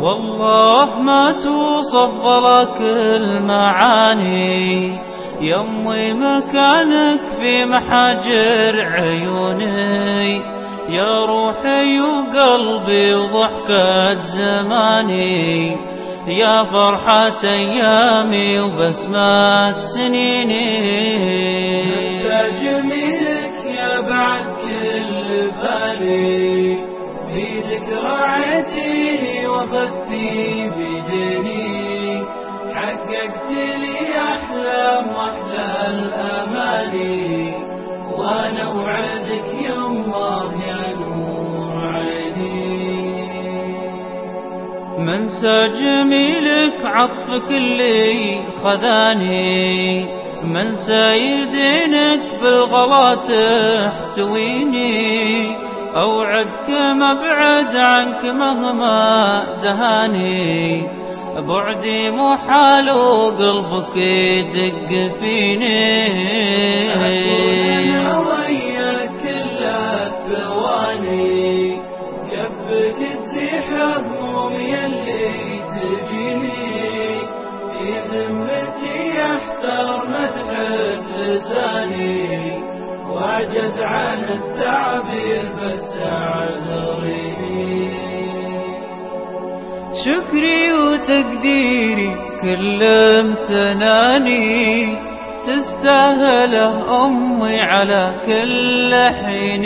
والله ما توصف غلاك المعاني يمي مكانك في محاجر عيوني. يا روحي وقلبي وضحكة زماني. يا فرحة أيامي وبسمة سنيني. نسى جميلك يا بعد كل بالي. بذكرى عتيني وخذتي بدني حققت لي أحلام وأحلى الأماني وأنا وعدك يما يا نور عيني. منسى جميلك عطفك اللي خذاني. منسى يدينك بالغلا تحتويني أوعدك مبعد عنك مهما دهاني. بعدي محال وقلبك يدق فيني. أنا وياك كل الثواني تجيني. في ذمتي لساني. واعجز عن التعبير بس اعذريني شكري وتقديري كل امتناني تستاهله أمي على كل حين